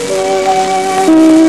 Música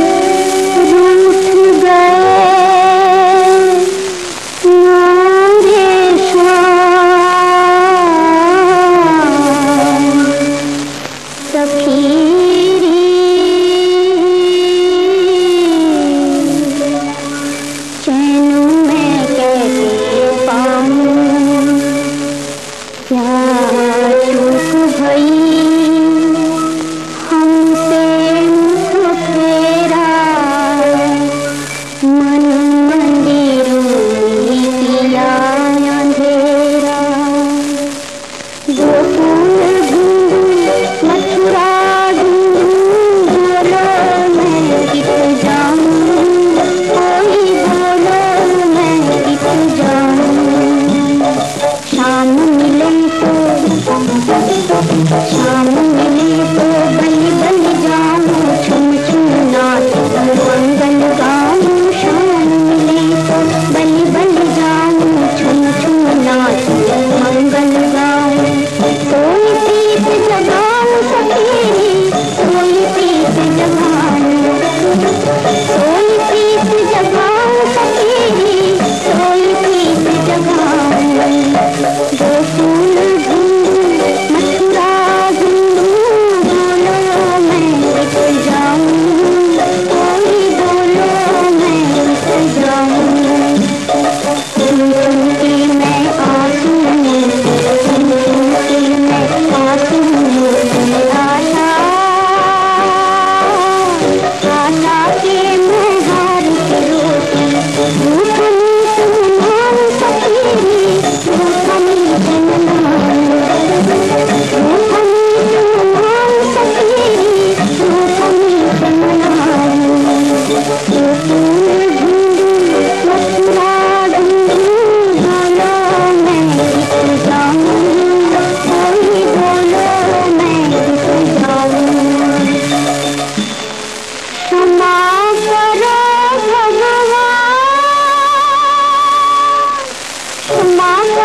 mom